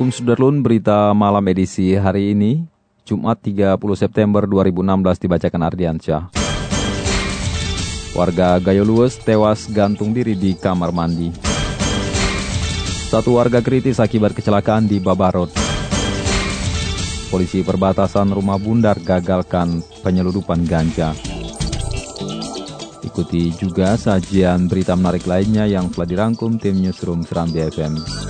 Assalamualaikum Sudarlun, berita malam edisi hari ini, Jumat 30 September 2016 dibacakan Ardiansyah. Warga Gayo Luwes tewas gantung diri di kamar mandi. Satu warga kritis akibat kecelakaan di Babarot. Polisi perbatasan Rumah Bundar gagalkan penyeludupan ganja. Ikuti juga sajian berita menarik lainnya yang telah dirangkum tim Newsroom Seram BFM.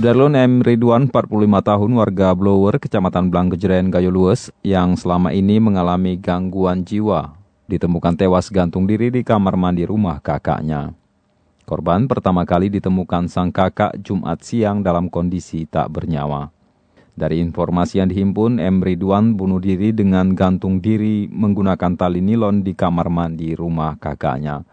Sudarlun M. Ridwan, 45 tahun, warga Blower, Kecamatan Blangkejeren, Gayo Lues, yang selama ini mengalami gangguan jiwa, ditemukan tewas gantung diri di kamar mandi rumah kakaknya. Korban pertama kali ditemukan sang kakak Jumat siang dalam kondisi tak bernyawa. Dari informasi yang dihimpun, M. Ridwan bunuh diri dengan gantung diri menggunakan tali nilon di kamar mandi rumah kakaknya.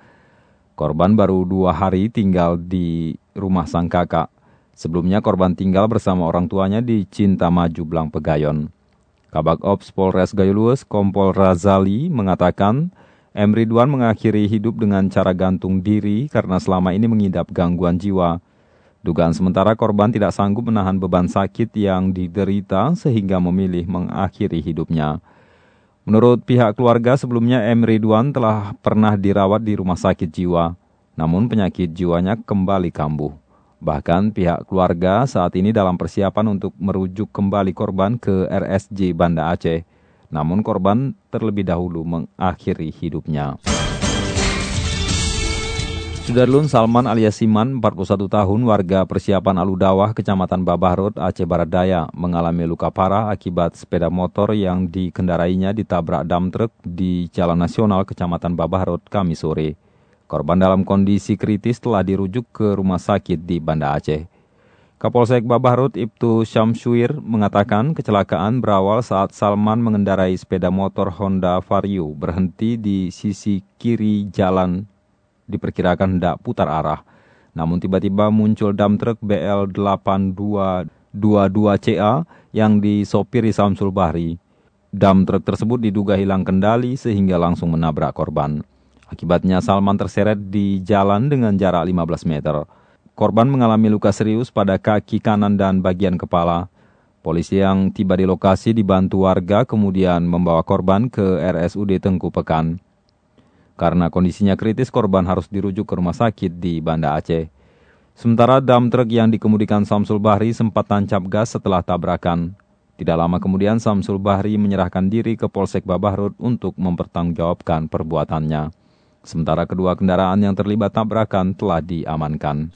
Korban baru dua hari tinggal di rumah sang kakak. Sebelumnya korban tinggal bersama orang tuanya di Cinta Maju Blang Pegayon. Kabak Ops Polres Gayulues Kompol Razali mengatakan M. Ridwan mengakhiri hidup dengan cara gantung diri karena selama ini mengidap gangguan jiwa. Dugaan sementara korban tidak sanggup menahan beban sakit yang diderita sehingga memilih mengakhiri hidupnya. Menurut pihak keluarga sebelumnya M. Ridwan telah pernah dirawat di rumah sakit jiwa, namun penyakit jiwanya kembali kambuh. Bahkan pihak keluarga saat ini dalam persiapan untuk merujuk kembali korban ke RSJ Banda Aceh. Namun korban terlebih dahulu mengakhiri hidupnya. Sudarlun Salman alias Siman, 41 tahun, warga persiapan Aludawah, Kecamatan Babahrod, Aceh Barat Daya, mengalami luka parah akibat sepeda motor yang dikendarainya ditabrak dam truk di Jalan Nasional Kecamatan Babahrod, Kamis sore. Korban dalam kondisi kritis telah dirujuk ke rumah sakit di Banda Aceh. Kapolsek Babahrut Ibtu Syamsuir mengatakan kecelakaan berawal saat Salman mengendarai sepeda motor Honda Vario berhenti di sisi kiri jalan diperkirakan hendak putar arah. Namun tiba-tiba muncul dam truk BL 8222CA yang disopiri Samsul Bahri. Dam truk tersebut diduga hilang kendali sehingga langsung menabrak korban. Akibatnya Salman terseret di jalan dengan jarak 15 meter. Korban mengalami luka serius pada kaki kanan dan bagian kepala. Polisi yang tiba di lokasi dibantu warga kemudian membawa korban ke RSUD Tengku Pekan. Karena kondisinya kritis, korban harus dirujuk ke rumah sakit di Banda Aceh. Sementara dam truk yang dikemudikan Samsul Bahri sempat tancap gas setelah tabrakan. Tidak lama kemudian Samsul Bahri menyerahkan diri ke Polsek Babahrut untuk mempertanggungjawabkan perbuatannya. Sementara kedua kendaraan yang terlibat tabrakan telah diamankan.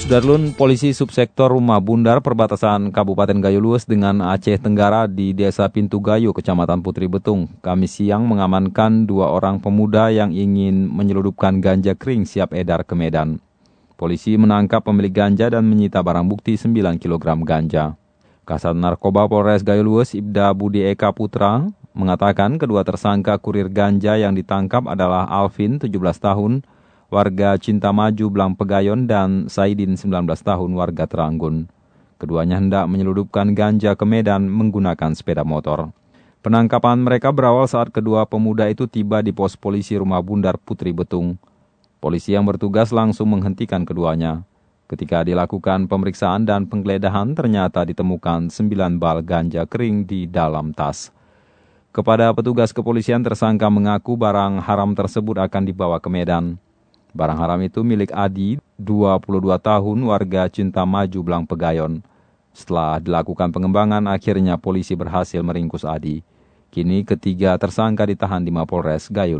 Sudarlun, polisi subsektor Rumah Bundar perbatasan Kabupaten Gayo Lues dengan Aceh Tenggara di Desa Pintu Gayo, Kecamatan Putri Betung, Kamis siang mengamankan dua orang pemuda yang ingin menyeludupkan ganja kering siap edar ke Medan. Polisi menangkap pemilik ganja dan menyita barang bukti 9 kg ganja. Kasat Narkoba Polres Gayo Lues Ibda Budi Eka Putra mengatakan kedua tersangka kurir ganja yang ditangkap adalah Alvin, 17 tahun, warga Cinta Maju Blang Pegayon, dan Saidin, 19 tahun, warga Teranggun. Keduanya hendak menyeludupkan ganja ke Medan menggunakan sepeda motor. Penangkapan mereka berawal saat kedua pemuda itu tiba di pos polisi rumah Bundar Putri Betung. Polisi yang bertugas langsung menghentikan keduanya. Ketika dilakukan pemeriksaan dan penggeledahan, ternyata ditemukan 9 bal ganja kering di dalam tas. Kepada petugas kepolisian tersangka mengaku barang haram tersebut akan dibawa ke Medan. Barang haram itu milik Adi, 22 tahun warga Cinta Maju Blang Pegayon. Setelah dilakukan pengembangan, akhirnya polisi berhasil meringkus Adi. Kini ketiga tersangka ditahan di Mapolres Gayo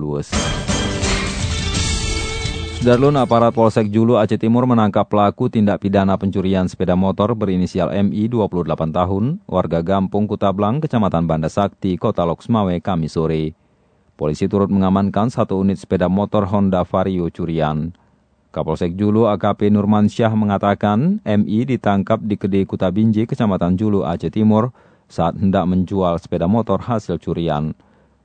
Lues. Darlun aparat Polsek Julu Aceh Timur menangkap pelaku tindak pidana pencurian sepeda motor berinisial MI 28 tahun, warga Gampung Kutablang, Kecamatan Banda Sakti, Kota Loksmawe, Kamis sore. Polisi turut mengamankan satu unit sepeda motor Honda Vario curian. Kapolsek Julu AKP Nurmansyah mengatakan MI ditangkap di Kede Kutabinji, Kecamatan Julu Aceh Timur, saat hendak menjual sepeda motor hasil curian.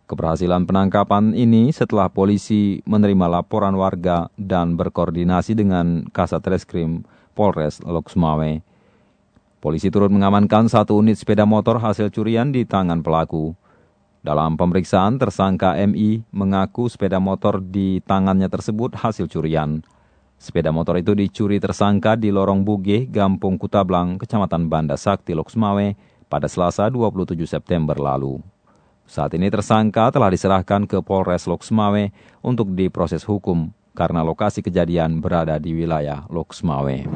Keberhasilan penangkapan ini setelah polisi menerima laporan warga dan berkoordinasi dengan Kasat Reskrim Polres Loksmawe. Polisi turut mengamankan satu unit sepeda motor hasil curian di tangan pelaku. Dalam pemeriksaan, tersangka MI mengaku sepeda motor di tangannya tersebut hasil curian. Sepeda motor itu dicuri tersangka di Lorong Buge, Gampung Kutablang, Kecamatan Banda Sakti, Loksmawe, pada Selasa 27 September lalu. Saat ini tersangka telah diserahkan ke Polres Loksmawe untuk diproses hukum karena lokasi kejadian berada di wilayah Loksmawe.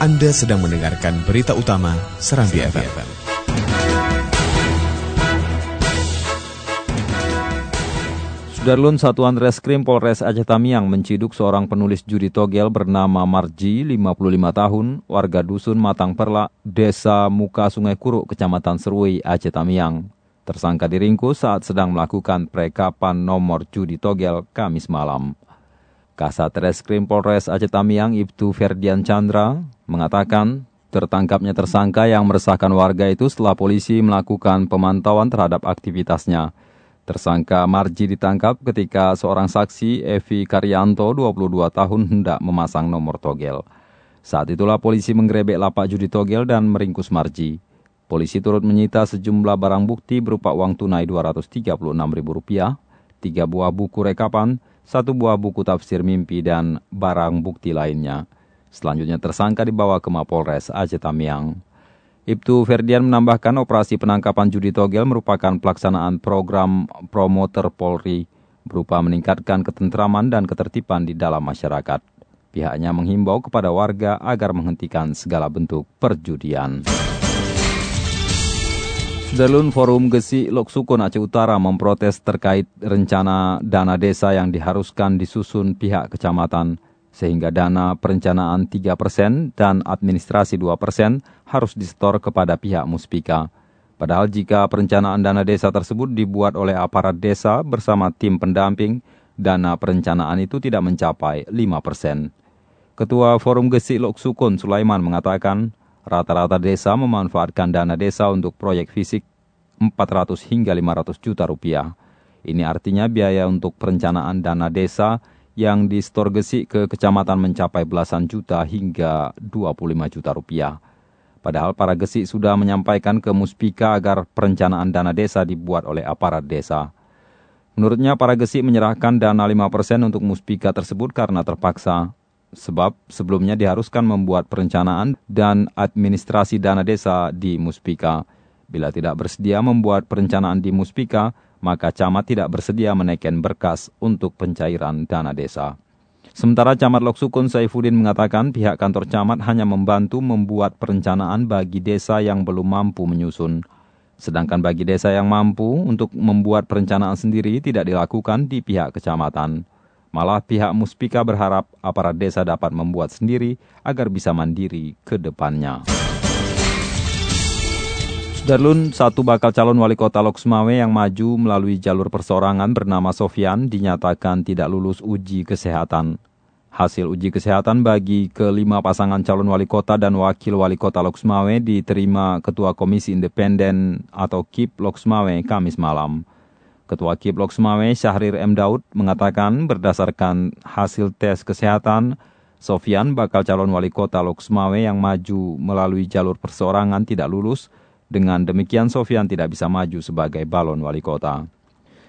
Anda sedang mendengarkan berita utama Serambi FM. Sudarlun Satuan Reskrim Polres Aceh Tamiang menciduk seorang penulis judi togel bernama Marji, 55 tahun, warga Dusun Matang Perla, Desa Muka Sungai Kuruk, Kecamatan Serui, Aceh Tamiang. Tersangka diringkus saat sedang melakukan prekapan nomor judi togel Kamis malam. Kasat Reskrim Polres Aceh Tamiang Ibtu Ferdian Chandra mengatakan tertangkapnya tersangka yang meresahkan warga itu setelah polisi melakukan pemantauan terhadap aktivitasnya. Tersangka Marji ditangkap ketika seorang saksi, Evi Karyanto, 22 tahun, hendak memasang nomor togel. Saat itulah polisi menggerebek lapak judi togel dan meringkus Marji. Polisi turut menyita sejumlah barang bukti berupa uang tunai Rp236.000, tiga buah buku rekapan, satu buah buku tafsir mimpi, dan barang bukti lainnya. Selanjutnya tersangka dibawa ke Mapolres Aceh Tamiang. Ibtu Ferdian menambahkan operasi penangkapan judi togel merupakan pelaksanaan program promoter Polri berupa meningkatkan ketentraman dan ketertiban di dalam masyarakat. Pihaknya menghimbau kepada warga agar menghentikan segala bentuk perjudian. Sudarlun Forum Gesi Loksukun Aceh Utara memprotes terkait rencana dana desa yang diharuskan disusun pihak kecamatan sehingga dana perencanaan 3% dan administrasi 2% harus disetor kepada pihak Muspika. Padahal jika perencanaan dana desa tersebut dibuat oleh aparat desa bersama tim pendamping, dana perencanaan itu tidak mencapai 5%. Ketua Forum Gesik Lok Sukun Sulaiman mengatakan, rata-rata desa memanfaatkan dana desa untuk proyek fisik 400 hingga 500 juta rupiah. Ini artinya biaya untuk perencanaan dana desa yang di store Gesik ke kecamatan mencapai belasan juta hingga 25 juta rupiah. Padahal para Gesik sudah menyampaikan ke Muspika agar perencanaan dana desa dibuat oleh aparat desa. Menurutnya para Gesik menyerahkan dana 5% untuk Muspika tersebut karena terpaksa. Sebab sebelumnya diharuskan membuat perencanaan dan administrasi dana desa di Muspika. Bila tidak bersedia membuat perencanaan di Muspika, maka camat tidak bersedia menaikkan berkas untuk pencairan dana desa. Sementara Camat Loksukun Saifuddin mengatakan pihak kantor camat hanya membantu membuat perencanaan bagi desa yang belum mampu menyusun. Sedangkan bagi desa yang mampu untuk membuat perencanaan sendiri tidak dilakukan di pihak kecamatan. Malah pihak Muspika berharap aparat desa dapat membuat sendiri agar bisa mandiri ke depannya. Darlun, satu bakal calon wali kota Loksmawe yang maju melalui jalur persorangan bernama Sofian dinyatakan tidak lulus uji kesehatan. Hasil uji kesehatan bagi kelima pasangan calon wali kota dan wakil wali kota Loksmawe diterima Ketua Komisi Independen atau KIP Loksmawe Kamis malam. Ketua KIP Loksmawe Syahrir M. Daud mengatakan berdasarkan hasil tes kesehatan, Sofian bakal calon wali kota Loksmawe yang maju melalui jalur perseorangan tidak lulus dengan demikian, Sofian tidak bisa maju sebagai balon wali kota.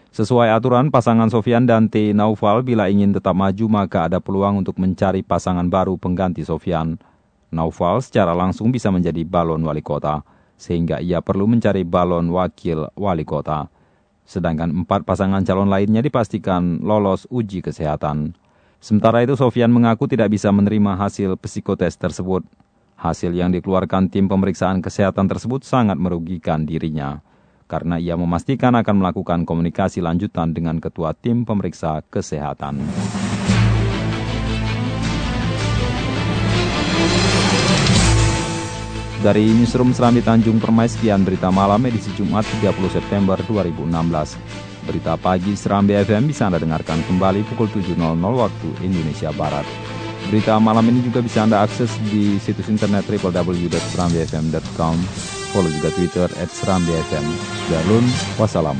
Sesuai aturan, pasangan Sofian dan T. Naufal bila ingin tetap maju maka ada peluang untuk mencari pasangan baru pengganti Sofian. Naufal secara langsung bisa menjadi balon wali kota, sehingga ia perlu mencari balon wakil wali kota. Sedangkan empat pasangan calon lainnya dipastikan lolos uji kesehatan. Sementara itu, Sofian mengaku tidak bisa menerima hasil psikotes tersebut. Hasil yang dikeluarkan tim pemeriksaan kesehatan tersebut sangat merugikan dirinya, karena ia memastikan akan melakukan komunikasi lanjutan dengan ketua tim pemeriksa kesehatan. Dari Newsroom Serambi Tanjung Permai, sekian berita malam edisi Jumat 30 September 2016. Berita pagi Serambi FM bisa Anda dengarkan kembali pukul 7.00 waktu Indonesia Barat. Berita malam ini juga bisa Anda akses di situs internet www.serambifm.com. Follow juga Twitter at Serambi FM. Darun, wassalam.